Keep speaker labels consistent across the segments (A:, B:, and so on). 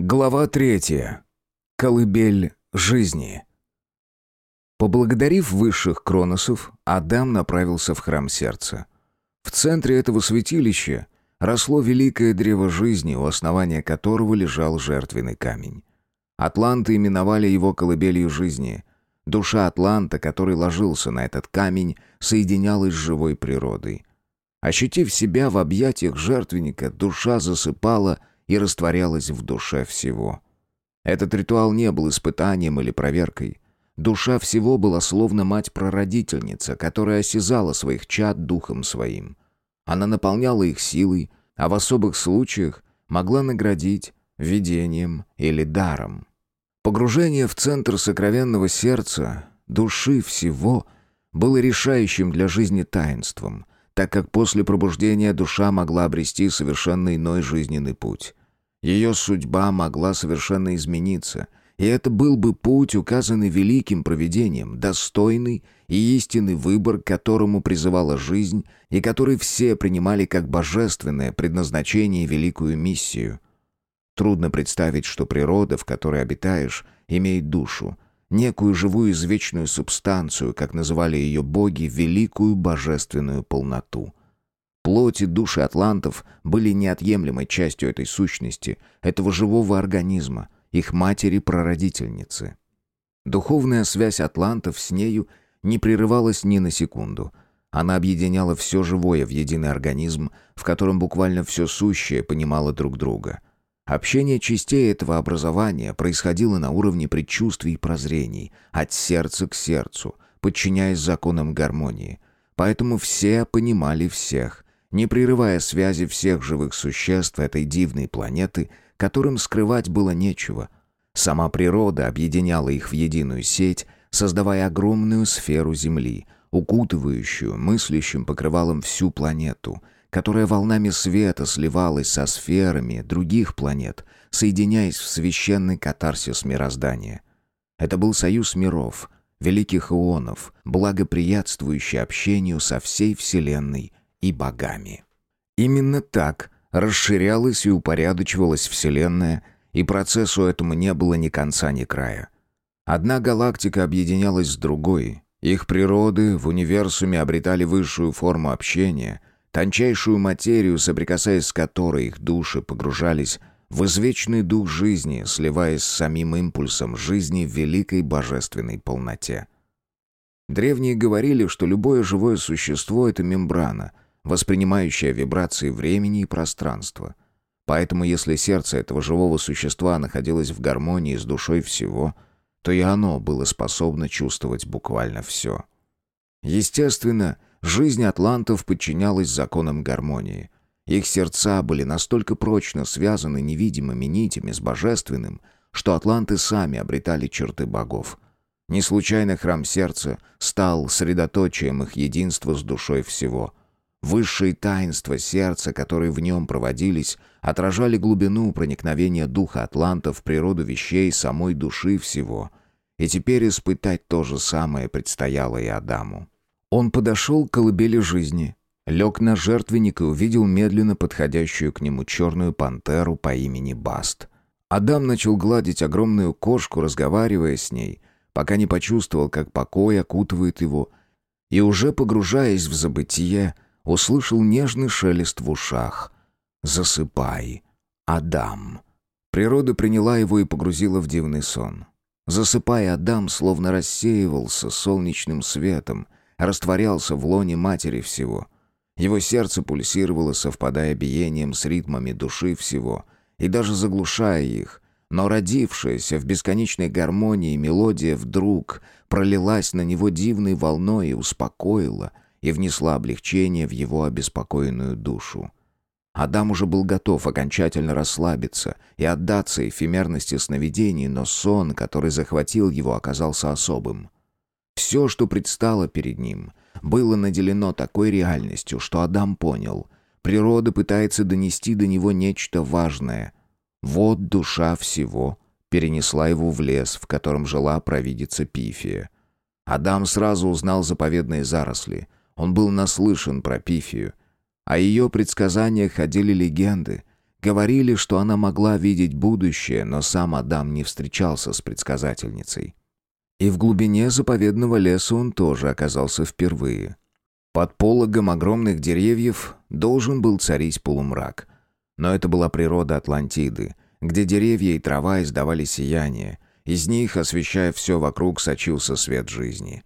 A: Глава третья. Колыбель жизни. Поблагодарив высших кроносов, Адам направился в храм сердца. В центре этого святилища росло великое древо жизни, у основания которого лежал жертвенный камень. Атланты именовали его колыбелью жизни. Душа Атланта, который ложился на этот камень, соединялась с живой природой. Ощутив себя в объятиях жертвенника, душа засыпала и растворялась в душе всего. Этот ритуал не был испытанием или проверкой. Душа всего была словно мать-прародительница, которая осязала своих чад духом своим. Она наполняла их силой, а в особых случаях могла наградить видением или даром. Погружение в центр сокровенного сердца, души всего, было решающим для жизни таинством, так как после пробуждения душа могла обрести совершенно иной жизненный путь. Ее судьба могла совершенно измениться, и это был бы путь, указанный великим провидением, достойный и истинный выбор, к которому призывала жизнь, и который все принимали как божественное предназначение и великую миссию. Трудно представить, что природа, в которой обитаешь, имеет душу, некую живую извечную субстанцию, как называли ее боги, великую божественную полноту. Плоть и души атлантов были неотъемлемой частью этой сущности, этого живого организма, их матери-прародительницы. Духовная связь атлантов с нею не прерывалась ни на секунду. Она объединяла все живое в единый организм, в котором буквально все сущее понимало друг друга. Общение частей этого образования происходило на уровне предчувствий и прозрений, от сердца к сердцу, подчиняясь законам гармонии. Поэтому все понимали всех, не прерывая связи всех живых существ этой дивной планеты, которым скрывать было нечего. Сама природа объединяла их в единую сеть, создавая огромную сферу Земли, укутывающую мыслящим покрывалом всю планету, которая волнами света сливалась со сферами других планет, соединяясь в священный катарсис мироздания. Это был союз миров, великих ионов, благоприятствующий общению со всей Вселенной и богами. Именно так расширялась и упорядочивалась Вселенная, и процессу этому не было ни конца, ни края. Одна галактика объединялась с другой, их природы в универсуме обретали высшую форму общения, тончайшую материю, соприкасаясь с которой их души погружались в извечный дух жизни, сливаясь с самим импульсом жизни в великой божественной полноте. Древние говорили, что любое живое существо — это мембрана — воспринимающая вибрации времени и пространства. Поэтому если сердце этого живого существа находилось в гармонии с душой всего, то и оно было способно чувствовать буквально все. Естественно, жизнь атлантов подчинялась законам гармонии. Их сердца были настолько прочно связаны невидимыми нитями с божественным, что атланты сами обретали черты богов. Не случайно храм сердца стал средоточием их единства с душой всего — Высшие таинства сердца, которые в нем проводились, отражали глубину проникновения духа атлантов в природу вещей самой души всего. И теперь испытать то же самое предстояло и Адаму. Он подошел к колыбели жизни, лег на жертвенник и увидел медленно подходящую к нему черную пантеру по имени Баст. Адам начал гладить огромную кошку, разговаривая с ней, пока не почувствовал, как покой окутывает его, и уже погружаясь в забытие, услышал нежный шелест в ушах. «Засыпай, Адам». Природа приняла его и погрузила в дивный сон. Засыпая, Адам словно рассеивался солнечным светом, растворялся в лоне матери всего. Его сердце пульсировало, совпадая биением с ритмами души всего, и даже заглушая их, но родившаяся в бесконечной гармонии мелодия вдруг пролилась на него дивной волной и успокоила — и внесла облегчение в его обеспокоенную душу. Адам уже был готов окончательно расслабиться и отдаться эфемерности сновидений, но сон, который захватил его, оказался особым. Все, что предстало перед ним, было наделено такой реальностью, что Адам понял — природа пытается донести до него нечто важное. Вот душа всего перенесла его в лес, в котором жила провидица Пифия. Адам сразу узнал заповедные заросли — он был наслышан про Пифию. О ее предсказаниях ходили легенды. Говорили, что она могла видеть будущее, но сам Адам не встречался с предсказательницей. И в глубине заповедного леса он тоже оказался впервые. Под пологом огромных деревьев должен был царить полумрак. Но это была природа Атлантиды, где деревья и трава издавали сияние. Из них, освещая все вокруг, сочился свет жизни.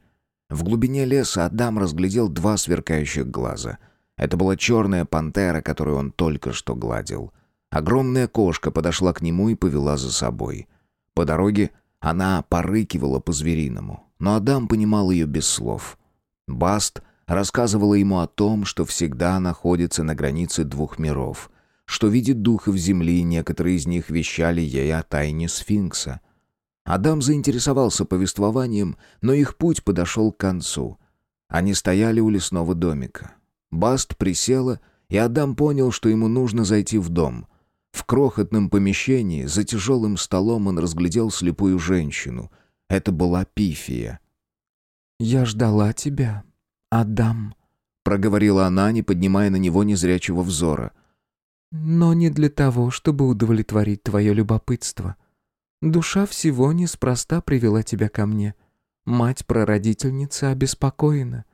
A: В глубине леса Адам разглядел два сверкающих глаза. Это была черная пантера, которую он только что гладил. Огромная кошка подошла к нему и повела за собой. По дороге она порыкивала по-звериному, но Адам понимал ее без слов. Баст рассказывала ему о том, что всегда находится на границе двух миров, что видит духов земли, некоторые из них вещали ей о тайне сфинкса. Адам заинтересовался повествованием, но их путь подошел к концу. Они стояли у лесного домика. Баст присела, и Адам понял, что ему нужно зайти в дом — в крохотном помещении за тяжелым столом он разглядел слепую женщину. Это была Пифия.
B: «Я ждала тебя, Адам», —
A: проговорила она, не поднимая на него незрячего взора.
B: «Но не для того, чтобы удовлетворить твое любопытство. Душа всего неспроста привела тебя ко мне. Мать-прародительница обеспокоена.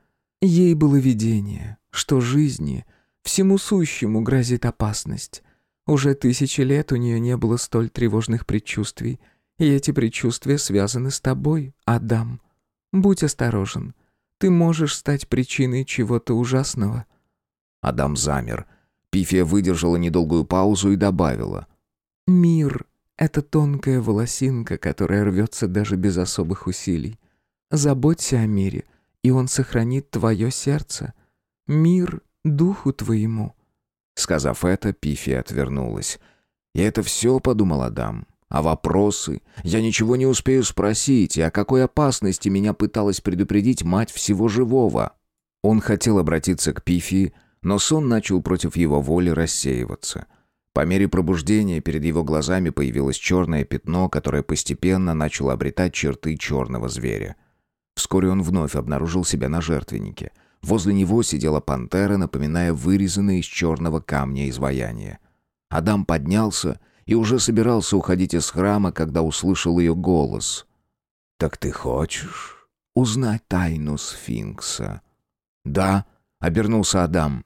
B: Ей было видение, что жизни, всему сущему грозит опасность». Уже тысячи лет у нее не было столь тревожных предчувствий, и эти предчувствия связаны с тобой, Адам. Будь осторожен. Ты можешь стать причиной чего-то ужасного».
A: Адам замер. Пифия выдержала недолгую паузу и добавила.
B: «Мир — это тонкая волосинка, которая рвется даже без особых усилий. Заботься о мире, и он сохранит твое сердце. Мир — духу твоему».
A: Сказав это, Пифи отвернулась. «И это все», — подумал Адам. «А вопросы? Я ничего не успею спросить, и о какой опасности меня пыталась предупредить мать всего живого?» Он хотел обратиться к Пифии, но сон начал против его воли рассеиваться. По мере пробуждения перед его глазами появилось черное пятно, которое постепенно начало обретать черты черного зверя. Вскоре он вновь обнаружил себя на жертвеннике — Возле него сидела пантера, напоминая вырезанное из черного камня изваяние. Адам поднялся и уже собирался уходить из храма, когда услышал ее голос. «Так ты хочешь узнать тайну сфинкса?» «Да», — обернулся Адам.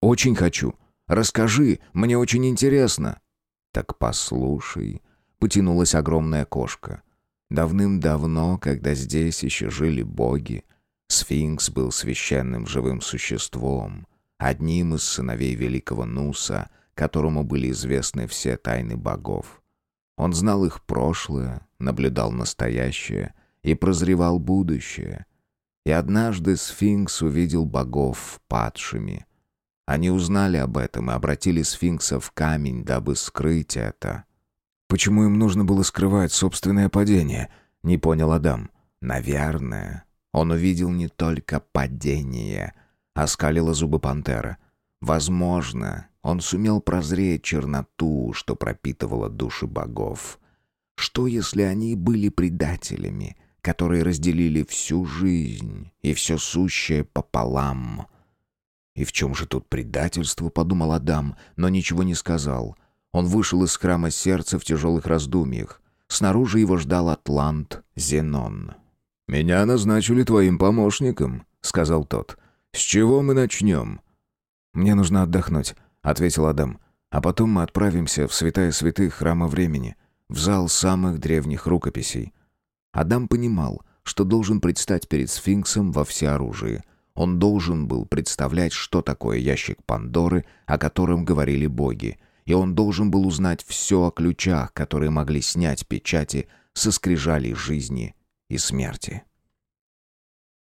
A: «Очень хочу. Расскажи, мне очень интересно». «Так послушай», — потянулась огромная кошка. «Давным-давно, когда здесь еще жили боги, Сфинкс был священным живым существом, одним из сыновей великого Нуса, которому были известны все тайны богов. Он знал их прошлое, наблюдал настоящее и прозревал будущее. И однажды Сфинкс увидел богов падшими. Они узнали об этом и обратили Сфинкса в камень, дабы скрыть это. «Почему им нужно было скрывать собственное падение?» — не понял Адам. «Наверное, он увидел не только падение, а скалила зубы пантера. Возможно, он сумел прозреть черноту, что пропитывала души богов. Что, если они были предателями, которые разделили всю жизнь и все сущее пополам? «И в чем же тут предательство?» — подумал Адам, но ничего не сказал. Он вышел из храма сердца в тяжелых раздумьях. Снаружи его ждал Атлант Зенон. «Меня назначили твоим помощником», — сказал тот. «С чего мы начнем?» «Мне нужно отдохнуть», — ответил Адам. «А потом мы отправимся в святая святых храма времени, в зал самых древних рукописей». Адам понимал, что должен предстать перед сфинксом во всеоружии. Он должен был представлять, что такое ящик Пандоры, о котором говорили боги, и он должен был узнать все о ключах, которые могли снять печати со скрижалей жизни и смерти.